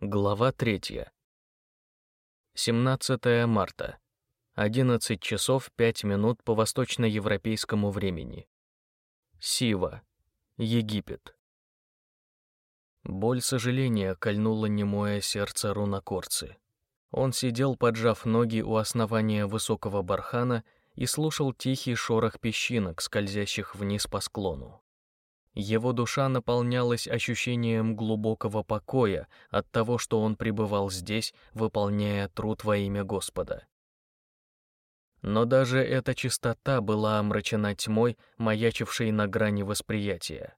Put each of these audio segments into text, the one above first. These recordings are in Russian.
Глава 3. 17 марта. 11 часов 5 минут по восточноевропейскому времени. Сива. Египет. Боль сожаления кольнула немое сердце рунокорцы. Он сидел, поджав ноги у основания высокого бархана и слушал тихий шорох песчинок, скользящих вниз по склону. Его душа наполнялась ощущением глубокого покоя от того, что он пребывал здесь, выполняя труд во имя Господа. Но даже эта чистота была омрачена тьмой, маячившей на грани восприятия.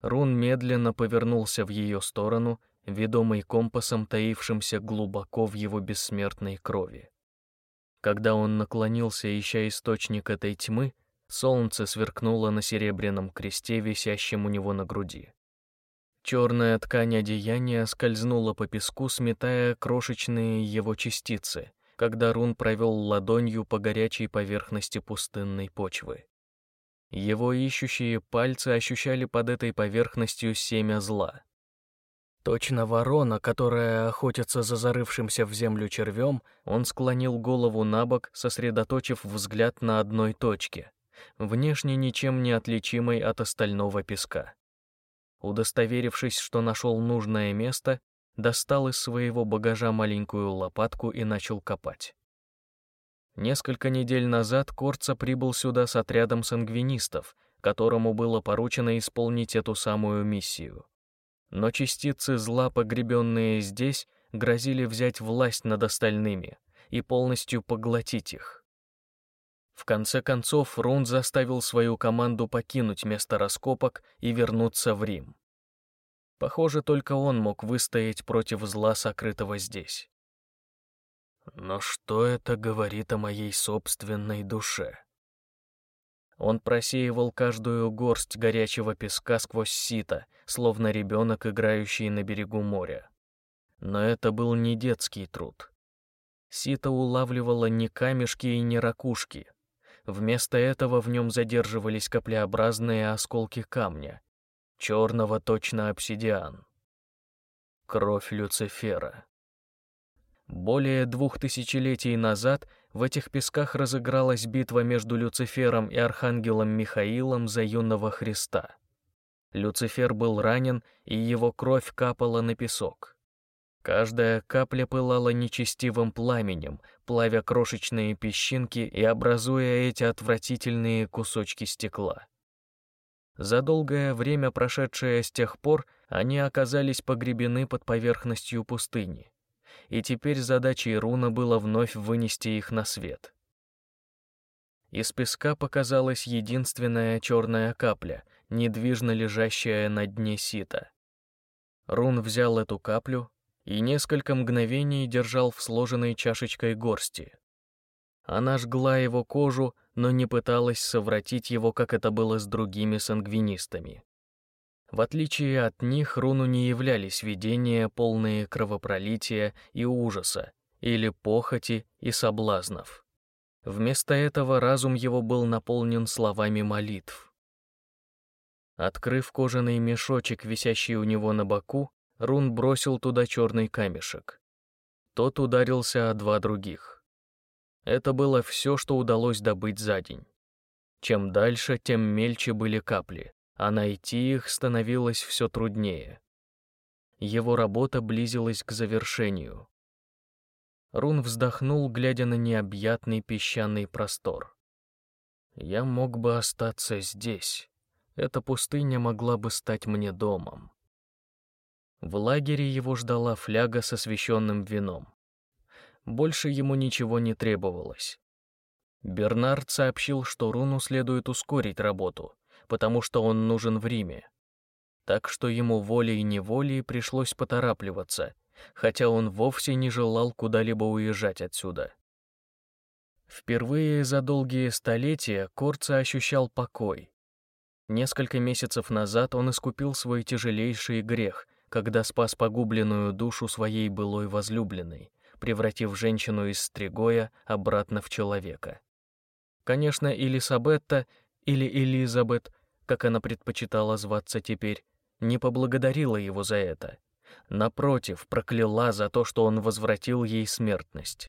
Рун медленно повернулся в ее сторону, ведомый компасом, таившимся глубоко в его бессмертной крови. Когда он наклонился, ища источник этой тьмы, солнце сверкнуло на серебряном кресте, висящем у него на груди. Черная ткань одеяния скользнула по песку, сметая крошечные его частицы, когда Рун провел ладонью по горячей поверхности пустынной почвы. Его ищущие пальцы ощущали под этой поверхностью семя зла. Точно ворона, которая охотится за зарывшимся в землю червем, он склонил голову на бок, сосредоточив взгляд на одной точке, внешне ничем не отличимой от остального песка. Удостоверившись, что нашел нужное место, достал из своего багажа маленькую лопатку и начал копать. Несколько недель назад Корца прибыл сюда с отрядом сангвинистов, которому было поручено исполнить эту самую миссию. Но частицы зла, погребенные здесь, грозили взять власть над остальными и полностью поглотить их. В конце концов, Рун заставил свою команду покинуть место раскопок и вернуться в Рим. Похоже, только он мог выстоять против зла, сокрытого здесь. Но что это говорит о моей собственной душе? Он просеивал каждую горсть горячего песка сквозь сито, словно ребенок, играющий на берегу моря. Но это был не детский труд. Сито улавливало не камешки и не ракушки. Вместо этого в нем задерживались каплеобразные осколки камня, черного точно обсидиан. Кровь Люцифера. Более двух тысячелетий назад в этих песках разыгралась битва между Люцифером и архангелом Михаилом за юного Христа. Люцифер был ранен, и его кровь капала на песок. Каждая капля пылала нечестивым пламенем, плавя крошечные песчинки и образуя эти отвратительные кусочки стекла. За долгое время, прошедшее с тех пор, они оказались погребены под поверхностью пустыни, и теперь задачей Руна было вновь вынести их на свет. Из песка показалась единственная черная капля, недвижно лежащая на дне сита. Рун взял эту каплю и несколько мгновений держал в сложенной чашечкой горсти. Она жгла его кожу, но не пыталась совратить его, как это было с другими сангвинистами. В отличие от них, руну не являлись видения, полные кровопролития и ужаса, или похоти и соблазнов. Вместо этого разум его был наполнен словами молитв. Открыв кожаный мешочек, висящий у него на боку, Рун бросил туда черный камешек. Тот ударился о два других. Это было все, что удалось добыть за день. Чем дальше, тем мельче были капли, а найти их становилось все труднее. Его работа близилась к завершению. Рун вздохнул, глядя на необъятный песчаный простор. «Я мог бы остаться здесь. Эта пустыня могла бы стать мне домом». В лагере его ждала фляга с освященным вином. Больше ему ничего не требовалось. Бернард сообщил, что Руну следует ускорить работу, потому что он нужен в Риме. Так что ему волей-неволей пришлось поторапливаться, хотя он вовсе не желал куда-либо уезжать отсюда. Впервые за долгие столетия Корца ощущал покой. Несколько месяцев назад он искупил свой тяжелейший грех, когда спас погубленную душу своей былой возлюбленной, превратив женщину из стригоя обратно в человека. Конечно, Элисабетта или Элизабет, как она предпочитала зваться теперь, не поблагодарила его за это, Напротив, прокляла за то, что он возвратил ей смертность.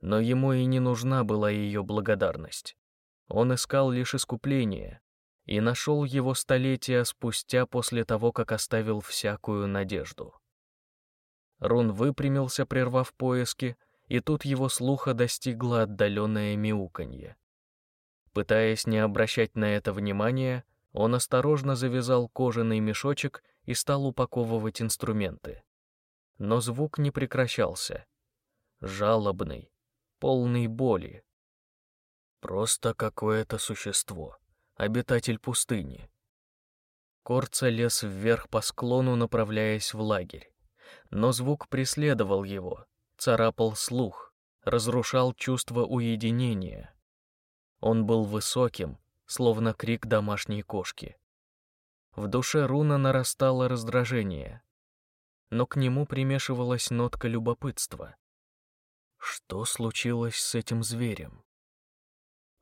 Но ему и не нужна была ее благодарность. Он искал лишь искупление и нашел его столетия спустя после того, как оставил всякую надежду. Рун выпрямился, прервав поиски, и тут его слуха достигло отдаленное мяуканье. Пытаясь не обращать на это внимания, он осторожно завязал кожаный мешочек и стал упаковывать инструменты. Но звук не прекращался. Жалобный, полный боли. Просто какое-то существо, обитатель пустыни. Корца лез вверх по склону, направляясь в лагерь. Но звук преследовал его, царапал слух, разрушал чувство уединения. Он был высоким, словно крик домашней кошки. В душе Руна нарастало раздражение, но к нему примешивалась нотка любопытства. Что случилось с этим зверем?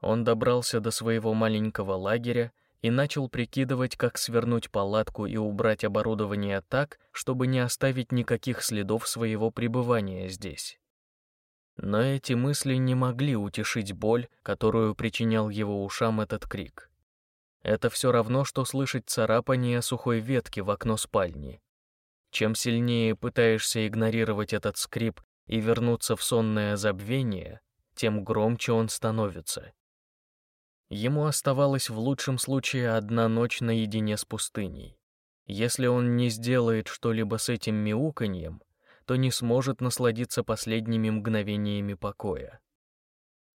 Он добрался до своего маленького лагеря и начал прикидывать, как свернуть палатку и убрать оборудование так, чтобы не оставить никаких следов своего пребывания здесь. Но эти мысли не могли утешить боль, которую причинял его ушам этот крик. Это все равно, что слышать царапание сухой ветки в окно спальни. Чем сильнее пытаешься игнорировать этот скрип и вернуться в сонное забвение, тем громче он становится. Ему оставалась в лучшем случае одна ночь наедине с пустыней. Если он не сделает что-либо с этим мяуканьем, то не сможет насладиться последними мгновениями покоя.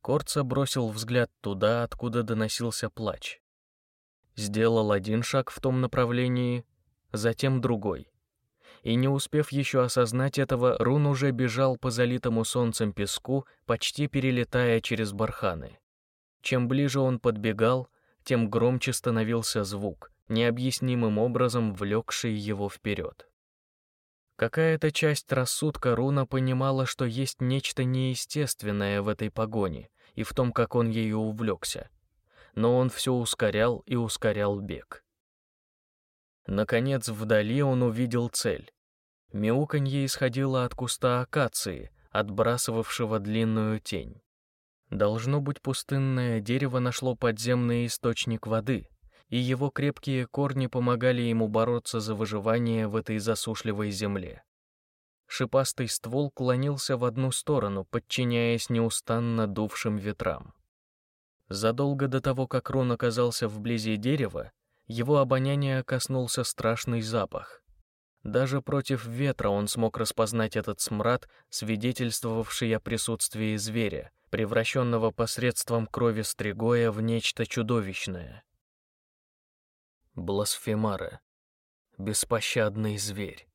Корца бросил взгляд туда, откуда доносился плач. Сделал один шаг в том направлении, затем другой. И не успев еще осознать этого, Рун уже бежал по залитому солнцем песку, почти перелетая через барханы. Чем ближе он подбегал, тем громче становился звук, необъяснимым образом влекший его вперед. Какая-то часть рассудка Руна понимала, что есть нечто неестественное в этой погоне и в том, как он ею увлекся. Но он все ускорял и ускорял бег. Наконец, вдали он увидел цель. Мяуканье исходило от куста акации, отбрасывавшего длинную тень. Должно быть, пустынное дерево нашло подземный источник воды, и его крепкие корни помогали ему бороться за выживание в этой засушливой земле. Шипастый ствол клонился в одну сторону, подчиняясь неустанно дувшим ветрам. Задолго до того, как Рон оказался вблизи дерева, его обоняние коснулся страшный запах. Даже против ветра он смог распознать этот смрад, свидетельствовавший о присутствии зверя, превращенного посредством крови стригоя в нечто чудовищное. Бласфемара. Беспощадный зверь.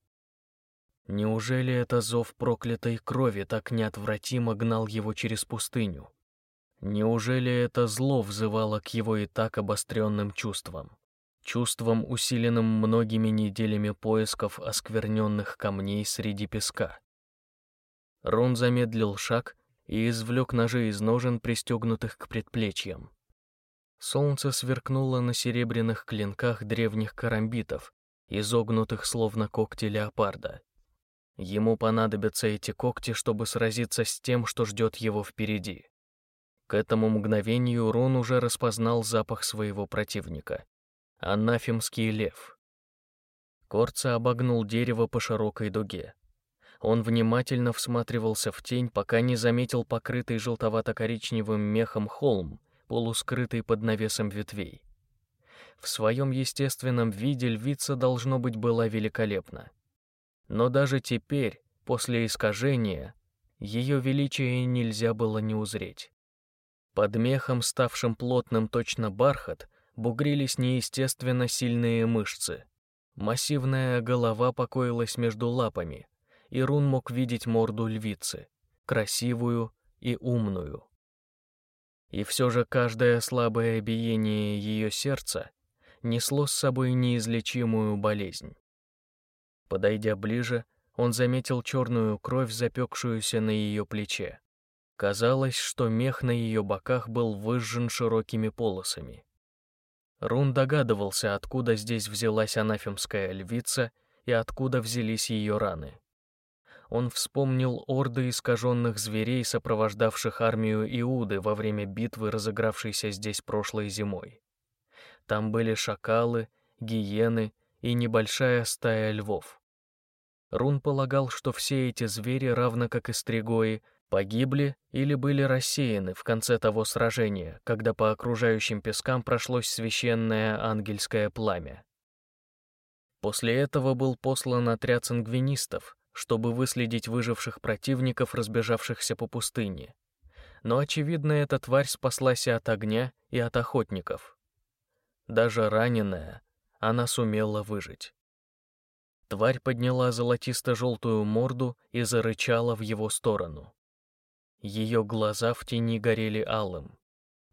Неужели это зов проклятой крови так неотвратимо гнал его через пустыню? Неужели это зло взывало к его и так обостренным чувствам? Чувствам, усиленным многими неделями поисков оскверненных камней среди песка. Рон замедлил шаг и извлек ножи из ножен, пристегнутых к предплечьям. Солнце сверкнуло на серебряных клинках древних карамбитов, изогнутых словно когти леопарда. Ему понадобятся эти когти, чтобы сразиться с тем, что ждет его впереди. К этому мгновению Рон уже распознал запах своего противника. Анафемский лев. Корца обогнул дерево по широкой дуге. Он внимательно всматривался в тень, пока не заметил покрытый желтовато-коричневым мехом холм, полускрытый под навесом ветвей. В своем естественном виде львица, должно быть, была великолепна. Но даже теперь, после искажения, ее величие нельзя было не узреть. Под мехом, ставшим плотным точно бархат, бугрились неестественно сильные мышцы. Массивная голова покоилась между лапами, и Рун мог видеть морду львицы, красивую и умную. И все же каждое слабое биение ее сердца несло с собой неизлечимую болезнь. Подойдя ближе, он заметил черную кровь, запекшуюся на ее плече. Казалось, что мех на ее боках был выжжен широкими полосами. Рун догадывался, откуда здесь взялась анафемская львица и откуда взялись ее раны. Он вспомнил орды искаженных зверей, сопровождавших армию Иуды во время битвы, разыгравшейся здесь прошлой зимой. Там были шакалы, гиены и небольшая стая львов. Рун полагал, что все эти звери, равно как и стригои, погибли или были рассеяны в конце того сражения, когда по окружающим пескам прошлось священное ангельское пламя. После этого был послан отряд сангвинистов, чтобы выследить выживших противников, разбежавшихся по пустыне. Но, очевидно, эта тварь спаслась и от огня, и от охотников. Даже раненая, она сумела выжить. Тварь подняла золотисто-желтую морду и зарычала в его сторону. Ее глаза в тени горели алым.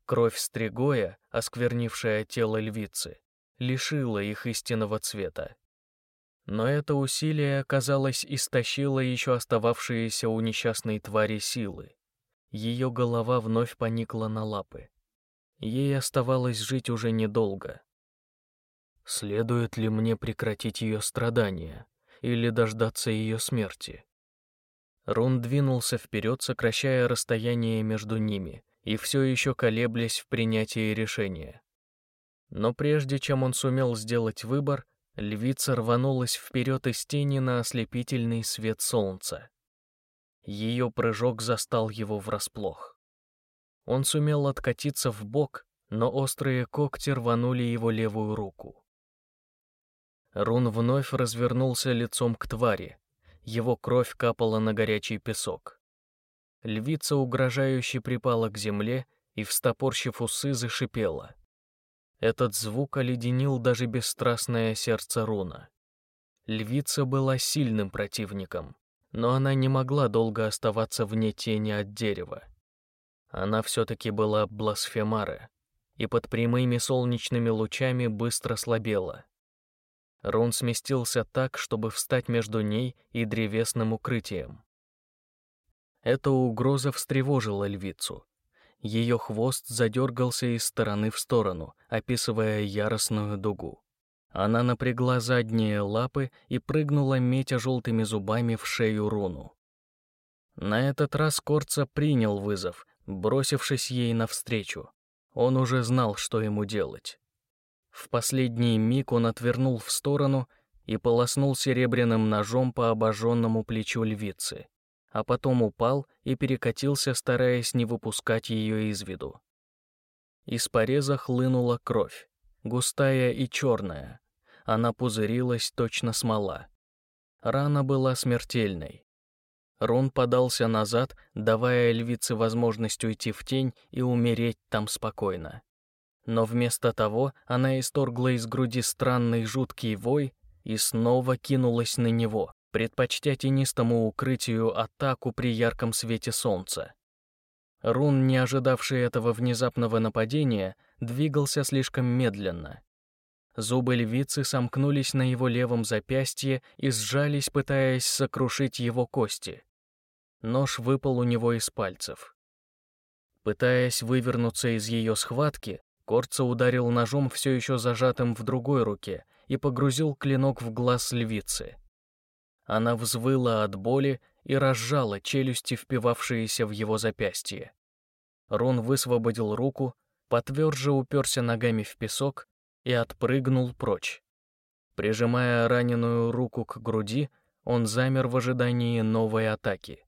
Кровь стригоя, осквернившая тело львицы, лишила их истинного цвета. Но это усилие, казалось, истощило еще остававшиеся у несчастной твари силы. Ее голова вновь поникла на лапы. Ей оставалось жить уже недолго. Следует ли мне прекратить ее страдания или дождаться ее смерти? Рун двинулся вперед, сокращая расстояние между ними и все еще колеблясь в принятии решения. Но прежде чем он сумел сделать выбор, львица рванулась вперед из тени на ослепительный свет солнца. Ее прыжок застал его врасплох. Он сумел откатиться в бок, но острые когти рванули его левую руку. Рун вновь развернулся лицом к твари. Его кровь капала на горячий песок. Львица угрожающе припала к земле и, встопорщив усы, зашипела. Этот звук оледенил даже бесстрастное сердце Руна. Львица была сильным противником, но она не могла долго оставаться вне тени от дерева. Она все-таки была бласфемара, и под прямыми солнечными лучами быстро слабела. Рон сместился так, чтобы встать между ней и древесным укрытием. Эта угроза встревожила львицу. Ее хвост задергался из стороны в сторону, описывая яростную дугу. Она напрягла задние лапы и прыгнула, метя желтыми зубами в шею руну. На этот раз Корца принял вызов, бросившись ей навстречу. Он уже знал, что ему делать. В последний миг он отвернул в сторону и полоснул серебряным ножом по обожженному плечу львицы, а потом упал и перекатился, стараясь не выпускать ее из виду. Из пореза хлынула кровь, густая и черная. Она пузырилась точно смола. Рана была смертельной. Рон подался назад, давая львице возможность уйти в тень и умереть там спокойно. Но вместо того она исторгла из груди странный жуткий вой и снова кинулась на него, предпочтя тенистому укрытию атаку при ярком свете солнца. Рун, не ожидавший этого внезапного нападения, двигался слишком медленно. Зубы львицы сомкнулись на его левом запястье и сжались, пытаясь сокрушить его кости. Нож выпал у него из пальцев. Пытаясь вывернуться из ее схватки, Корца ударил ножом все еще зажатым в другой руке и погрузил клинок в глаз львицы. Она взвыла от боли и разжала челюсти, впивавшиеся в его запястье. Рон высвободил руку, потверже уперся ногами в песок и отпрыгнул прочь. Прижимая раненую руку к груди, он замер в ожидании новой атаки.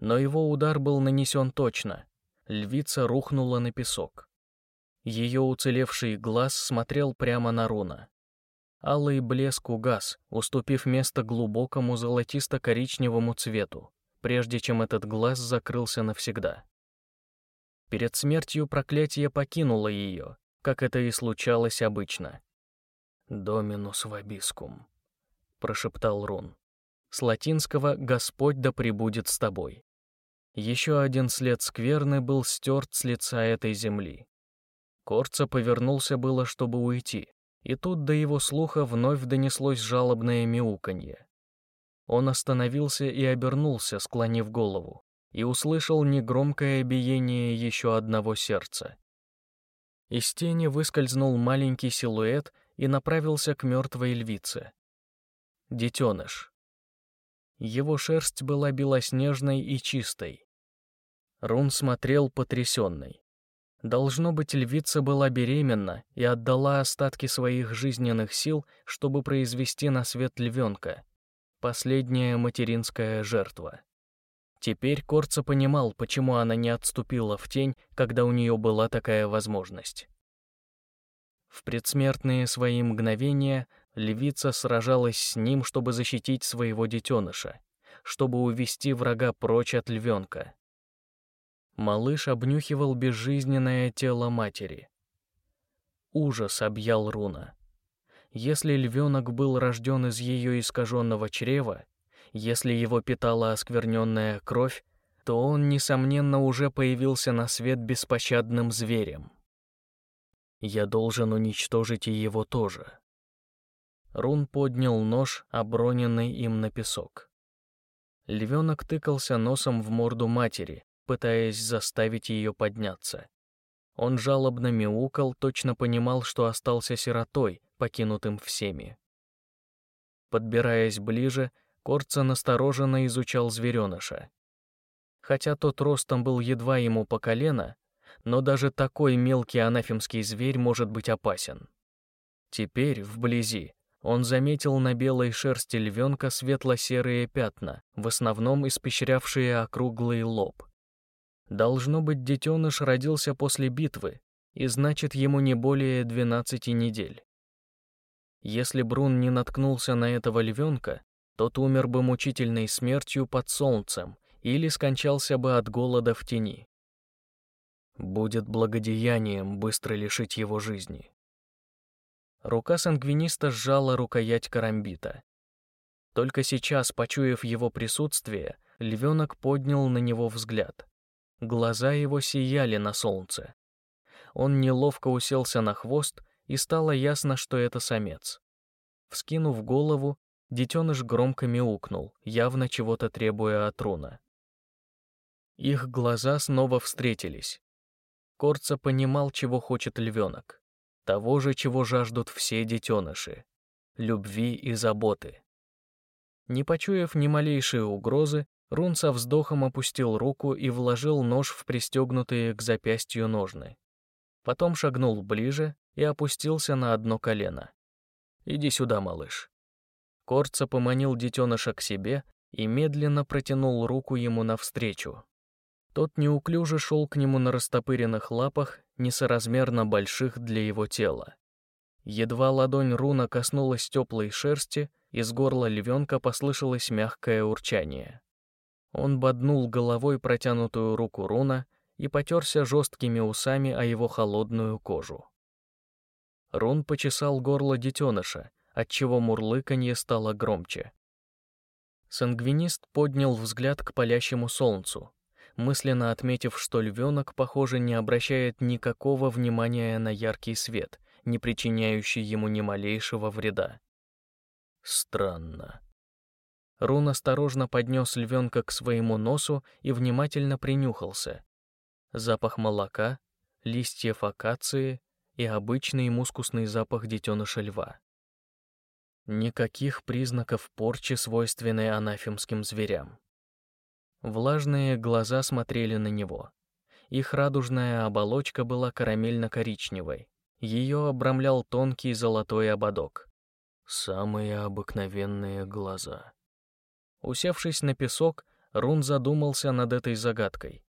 Но его удар был нанесен точно. Львица рухнула на песок. Ее уцелевший глаз смотрел прямо на Руна. Алый блеск угас, уступив место глубокому золотисто-коричневому цвету, прежде чем этот глаз закрылся навсегда. Перед смертью проклятие покинуло ее, как это и случалось обычно. «Доминус вобискум», — прошептал Рун. С латинского «Господь да пребудет с тобой». Еще один след скверны был стерт с лица этой земли. Корца повернулся было, чтобы уйти, и тут до его слуха вновь донеслось жалобное мяуканье. Он остановился и обернулся, склонив голову, и услышал негромкое биение еще одного сердца. Из тени выскользнул маленький силуэт и направился к мертвой львице. детеныш. Его шерсть была белоснежной и чистой. Рун смотрел потрясенный. Должно быть, львица была беременна и отдала остатки своих жизненных сил, чтобы произвести на свет львенка. Последняя материнская жертва. Теперь Корца понимал, почему она не отступила в тень, когда у нее была такая возможность. В предсмертные свои мгновения львица сражалась с ним, чтобы защитить своего детеныша, чтобы увести врага прочь от львенка. Малыш обнюхивал безжизненное тело матери. Ужас объял Руна. Если львенок был рожден из ее искаженного чрева, если его питала оскверненная кровь, то он, несомненно, уже появился на свет беспощадным зверем. Я должен уничтожить и его тоже. Рун поднял нож, оброненный им на песок. Львенок тыкался носом в морду матери, пытаясь заставить ее подняться. Он жалобно мяукал, точно понимал, что остался сиротой, покинутым всеми. Подбираясь ближе, Корца настороженно изучал звереныша. Хотя тот ростом был едва ему по колено, но даже такой мелкий анафемский зверь может быть опасен. Теперь, вблизи, он заметил на белой шерсти львенка светло-серые пятна, в основном испещрявшие округлый лоб. Должно быть, детеныш родился после битвы, и значит, ему не более 12 недель. Если Брун не наткнулся на этого львенка, тот умер бы мучительной смертью под солнцем или скончался бы от голода в тени. Будет благодеянием быстро лишить его жизни. Рука сангвиниста сжала рукоять карамбита. Только сейчас, почуяв его присутствие, львенок поднял на него взгляд. Глаза его сияли на солнце. Он неловко уселся на хвост, и стало ясно, что это самец. Вскинув голову, детеныш громко мяукнул, явно чего-то требуя от руна. Их глаза снова встретились. Корца понимал, чего хочет львенок. Того же, чего жаждут все детеныши. Любви и заботы. Не почуяв ни малейшей угрозы, Рун со вздохом опустил руку и вложил нож в пристегнутые к запястью ножны. Потом шагнул ближе и опустился на одно колено. «Иди сюда, малыш». Корца поманил детеныша к себе и медленно протянул руку ему навстречу. Тот неуклюже шел к нему на растопыренных лапах, несоразмерно больших для его тела. Едва ладонь руна коснулась теплой шерсти, из горла львенка послышалось мягкое урчание. Он боднул головой протянутую руку руна и потерся жесткими усами о его холодную кожу. Рун почесал горло детеныша, отчего мурлыканье стало громче. Сангвинист поднял взгляд к палящему солнцу, мысленно отметив, что львенок, похоже, не обращает никакого внимания на яркий свет, не причиняющий ему ни малейшего вреда. Странно. Рун осторожно поднес львенка к своему носу и внимательно принюхался. Запах молока, листьев акации и обычный мускусный запах детеныша льва. Никаких признаков порчи, свойственной анафемским зверям. Влажные глаза смотрели на него. Их радужная оболочка была карамельно-коричневой. Ее обрамлял тонкий золотой ободок. Самые обыкновенные глаза. Усевшись на песок, Рун задумался над этой загадкой.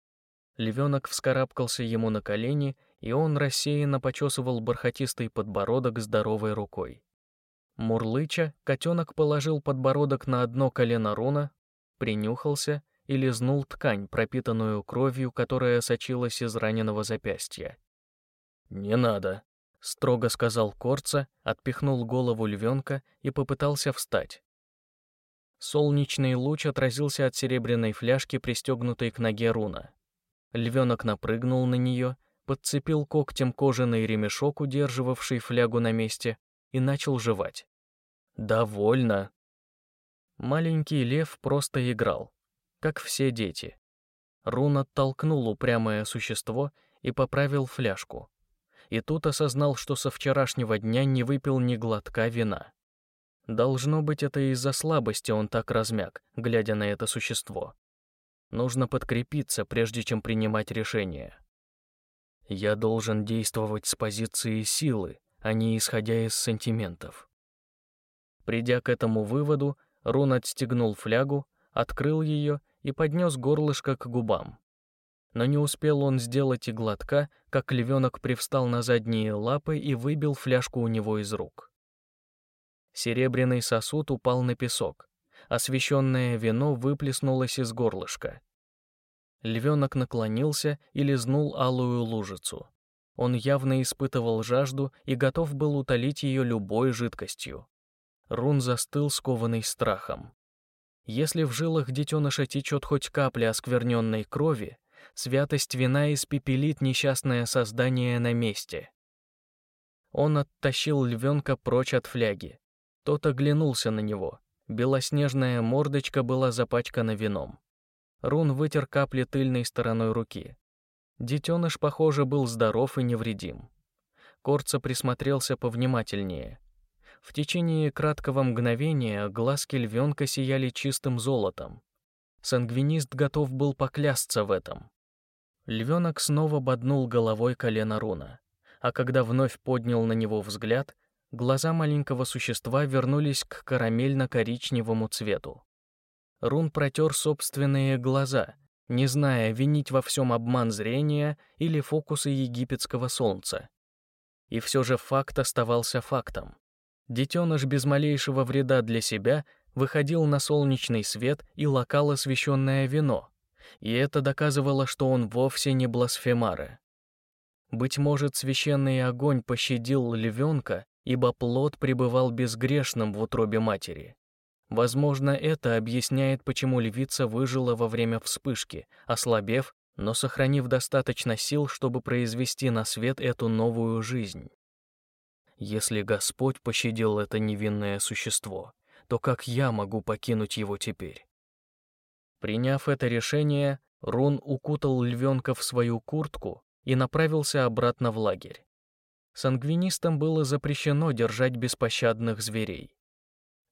Львенок вскарабкался ему на колени, и он рассеянно почесывал бархатистый подбородок здоровой рукой. Мурлыча, котенок положил подбородок на одно колено Руна, принюхался и лизнул ткань, пропитанную кровью, которая сочилась из раненого запястья. «Не надо», — строго сказал Корца, отпихнул голову львенка и попытался встать. Солнечный луч отразился от серебряной фляжки, пристегнутой к ноге руна. Львенок напрыгнул на нее, подцепил когтем кожаный ремешок, удерживавший флягу на месте, и начал жевать. «Довольно!» Маленький лев просто играл как все дети. Рун оттолкнул упрямое существо и поправил фляжку. И тут осознал, что со вчерашнего дня не выпил ни глотка вина. Должно быть, это из-за слабости он так размяк, глядя на это существо. Нужно подкрепиться, прежде чем принимать решение. Я должен действовать с позиции силы, а не исходя из сантиментов. Придя к этому выводу, Рун отстегнул флягу, открыл ее и поднес горлышко к губам. Но не успел он сделать и глотка, как львенок привстал на задние лапы и выбил фляжку у него из рук. Серебряный сосуд упал на песок. Освещенное вино выплеснулось из горлышка. Львенок наклонился и лизнул алую лужицу. Он явно испытывал жажду и готов был утолить ее любой жидкостью. Рун застыл, скованный страхом. Если в жилах детеныша течет хоть капля оскверненной крови, святость вина испепелит несчастное создание на месте. Он оттащил львенка прочь от фляги. Тот оглянулся на него. Белоснежная мордочка была запачкана вином. Рун вытер капли тыльной стороной руки. Детеныш, похоже, был здоров и невредим. Корца присмотрелся повнимательнее. В течение краткого мгновения глазки львенка сияли чистым золотом. Сангвинист готов был поклясться в этом. Львенок снова боднул головой колено Руна, а когда вновь поднял на него взгляд, глаза маленького существа вернулись к карамельно-коричневому цвету. Рун протер собственные глаза, не зная, винить во всем обман зрения или фокусы египетского солнца. И все же факт оставался фактом. Детеныш без малейшего вреда для себя выходил на солнечный свет и локал освещенное вино, и это доказывало, что он вовсе не бласфемары. Быть может, священный огонь пощадил львенка, ибо плод пребывал безгрешным в утробе матери. Возможно, это объясняет, почему львица выжила во время вспышки, ослабев, но сохранив достаточно сил, чтобы произвести на свет эту новую жизнь. Если Господь пощадил это невинное существо, то как я могу покинуть его теперь? Приняв это решение, Рун укутал львенка в свою куртку и направился обратно в лагерь. Сангвинистам было запрещено держать беспощадных зверей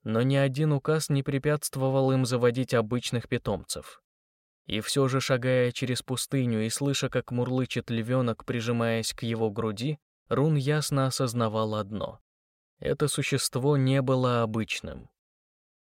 но ни один указ не препятствовал им заводить обычных питомцев. И все же, шагая через пустыню и слыша, как мурлычет львенок, прижимаясь к его груди, Рун ясно осознавал одно. Это существо не было обычным.